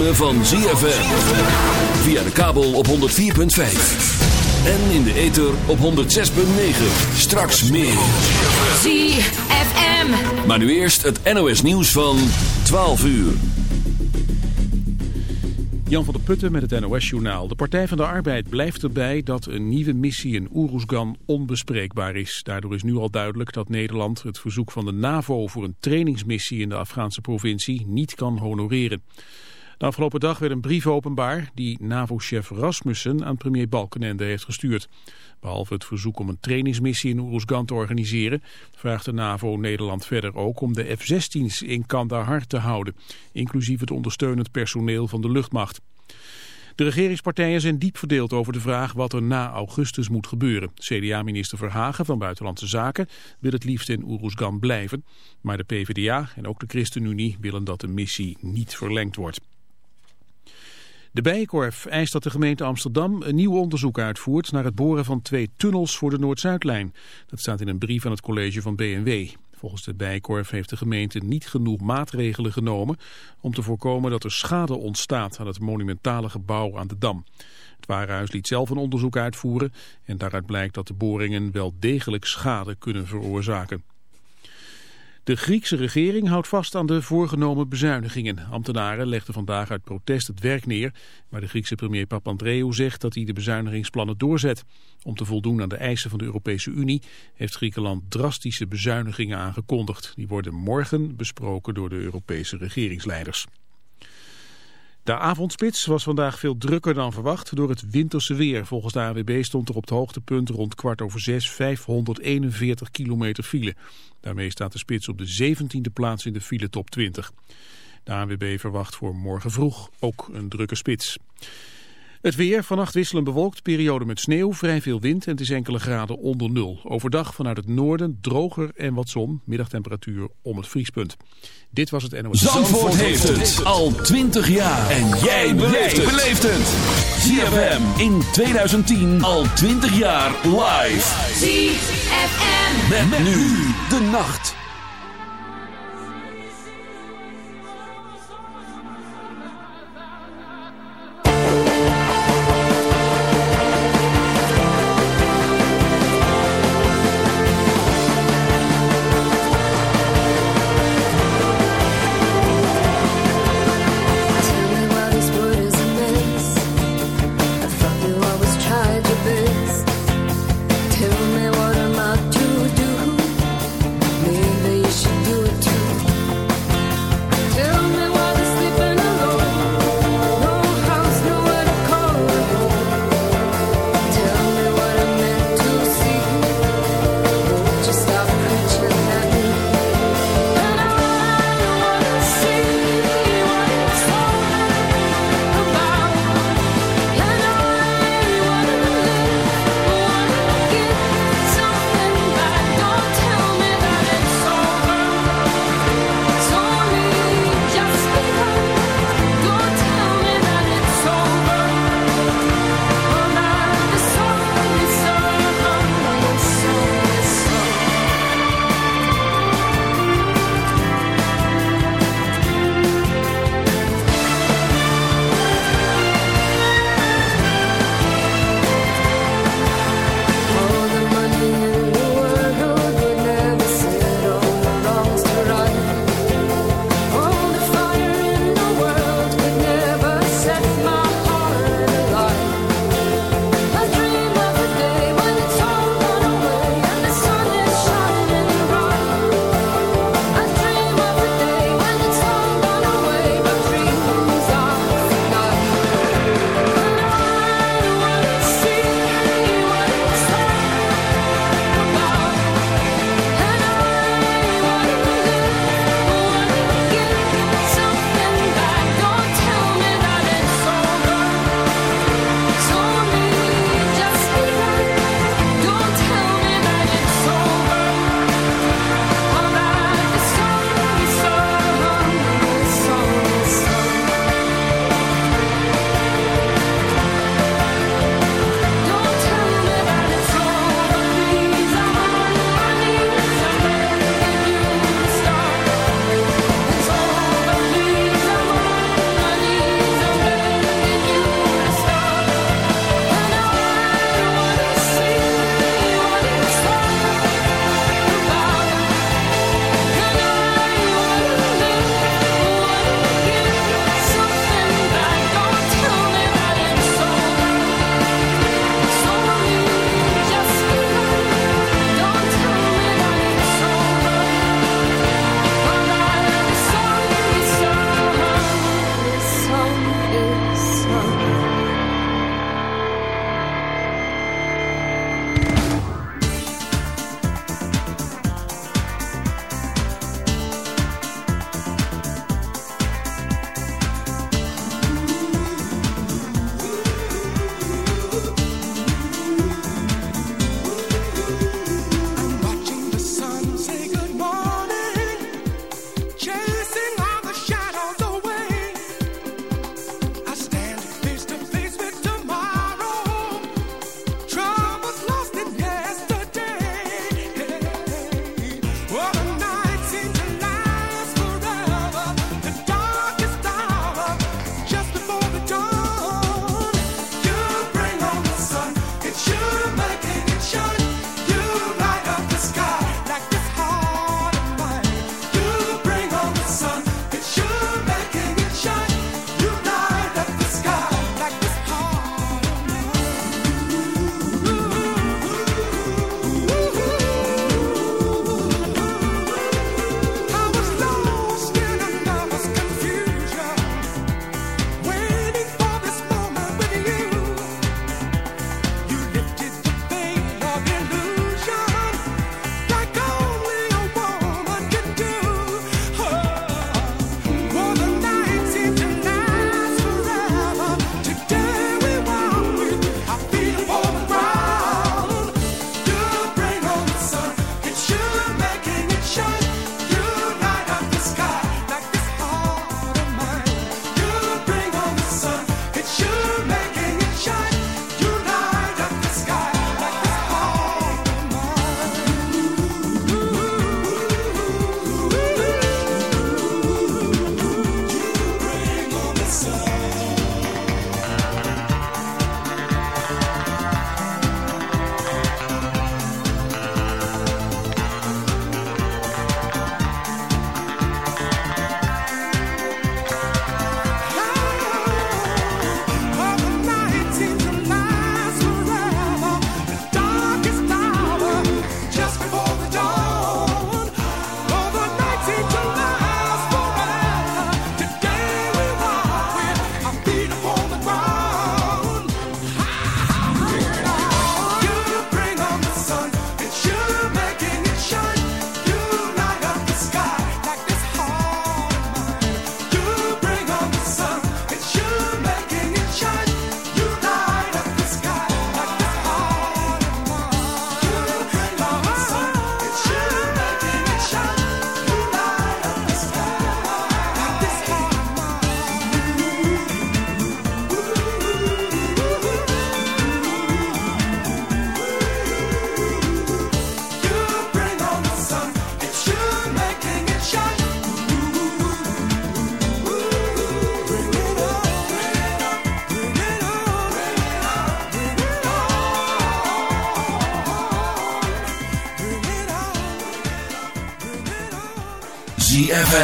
Ritme van ZFM. Via de kabel op 104.5. En in de ether op 106.9. Straks meer. ZFM. Maar nu eerst het NOS nieuws van 12 uur. Jan van der Putten met het NOS-journaal. De Partij van de Arbeid blijft erbij dat een nieuwe missie in Oeroesgan onbespreekbaar is. Daardoor is nu al duidelijk dat Nederland het verzoek van de NAVO voor een trainingsmissie in de Afghaanse provincie niet kan honoreren. De afgelopen dag werd een brief openbaar die NAVO-chef Rasmussen aan premier Balkenende heeft gestuurd. Behalve het verzoek om een trainingsmissie in Oeroesgan te organiseren, vraagt de NAVO Nederland verder ook om de F-16's in Kandahar te houden, inclusief het ondersteunend personeel van de luchtmacht. De regeringspartijen zijn diep verdeeld over de vraag wat er na augustus moet gebeuren. CDA-minister Verhagen van Buitenlandse Zaken wil het liefst in Oeroesgan blijven. Maar de PvdA en ook de ChristenUnie willen dat de missie niet verlengd wordt. De Bijenkorf eist dat de gemeente Amsterdam een nieuw onderzoek uitvoert naar het boren van twee tunnels voor de Noord-Zuidlijn. Dat staat in een brief aan het college van BNW. Volgens de Bijenkorf heeft de gemeente niet genoeg maatregelen genomen om te voorkomen dat er schade ontstaat aan het monumentale gebouw aan de Dam. Het Warenhuis liet zelf een onderzoek uitvoeren en daaruit blijkt dat de boringen wel degelijk schade kunnen veroorzaken. De Griekse regering houdt vast aan de voorgenomen bezuinigingen. Ambtenaren legden vandaag uit protest het werk neer, maar de Griekse premier Papandreou zegt dat hij de bezuinigingsplannen doorzet. Om te voldoen aan de eisen van de Europese Unie heeft Griekenland drastische bezuinigingen aangekondigd. Die worden morgen besproken door de Europese regeringsleiders. De avondspits was vandaag veel drukker dan verwacht door het winterse weer. Volgens de AWB stond er op het hoogtepunt rond kwart over zes 541 kilometer file. Daarmee staat de spits op de 17e plaats in de file top 20. De AWB verwacht voor morgen vroeg ook een drukke spits. Het weer, vannacht wisselen bewolkt, periode met sneeuw, vrij veel wind en het is enkele graden onder nul. Overdag vanuit het noorden droger en wat zon, middagtemperatuur om het vriespunt. Dit was het NOS. Zandvoort heeft het al 20 jaar. En jij beleeft het. ZFM in 2010 al 20 jaar live. ZFM. Met, met nu de nacht.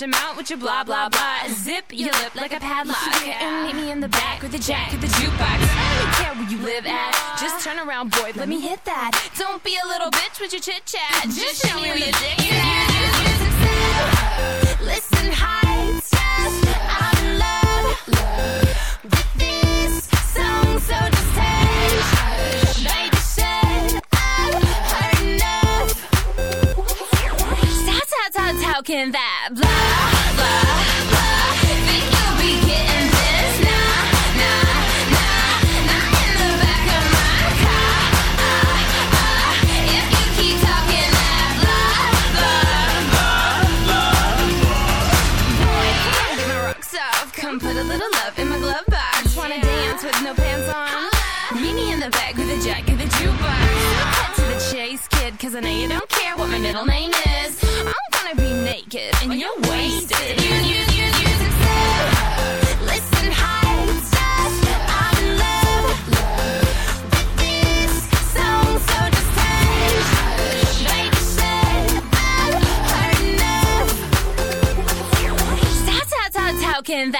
At your mouth with your blah blah blah. Zip your lip like a padlock. And meet me in the back with the jack of the jukebox. I don't care where you live at. Just turn around, boy. Let me hit that. Don't be a little bitch with your chit chat. Just show me where your dick is. Listen, heights. I'm in love with this song, so just. Baby, shut up. Heard enough. How, how, how, how can that middle name is. I'm gonna be naked and you're wasted. You, you, you, you, Listen, heights, I'm in love with this song, so just hush. Baby, shut up, heard enough. How, how, how, how can that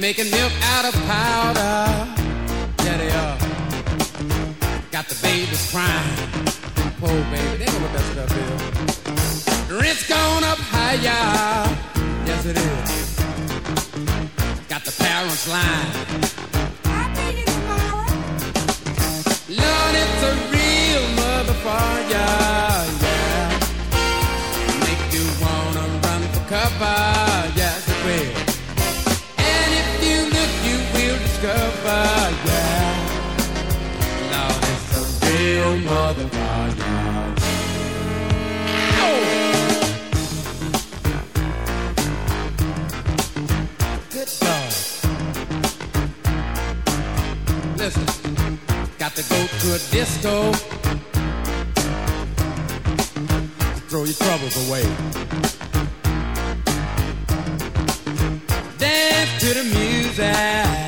They're making milk out of powder. Yeah, they are. Got the babies crying. Poor baby, they know what that stuff is. Rent's gone up higher. Yes, it is. Got the parents lying. Lord, it's a real motherfucker. Discover. Yeah. Lord, it's a real motherfucker. Oh! Good dog. Listen, got to go to a disco. Throw your troubles away. Dance to the music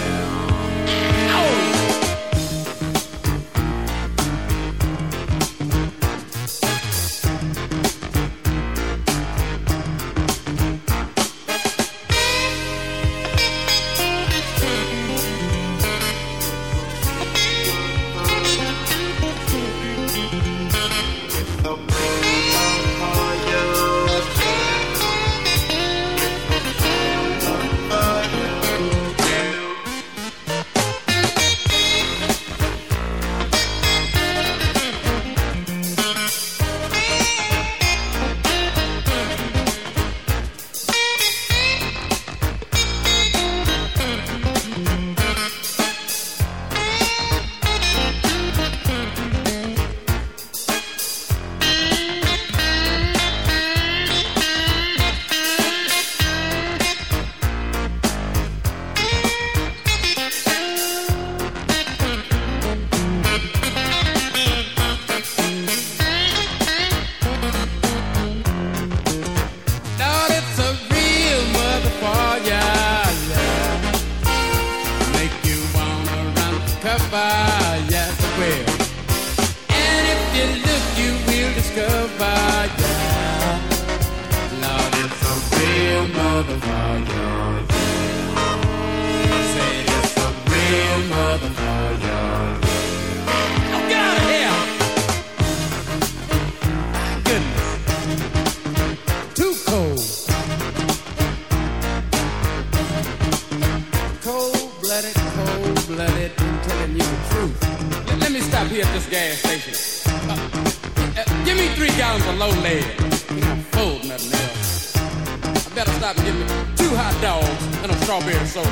Stop and get me two hot dogs and a strawberry soda.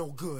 No good?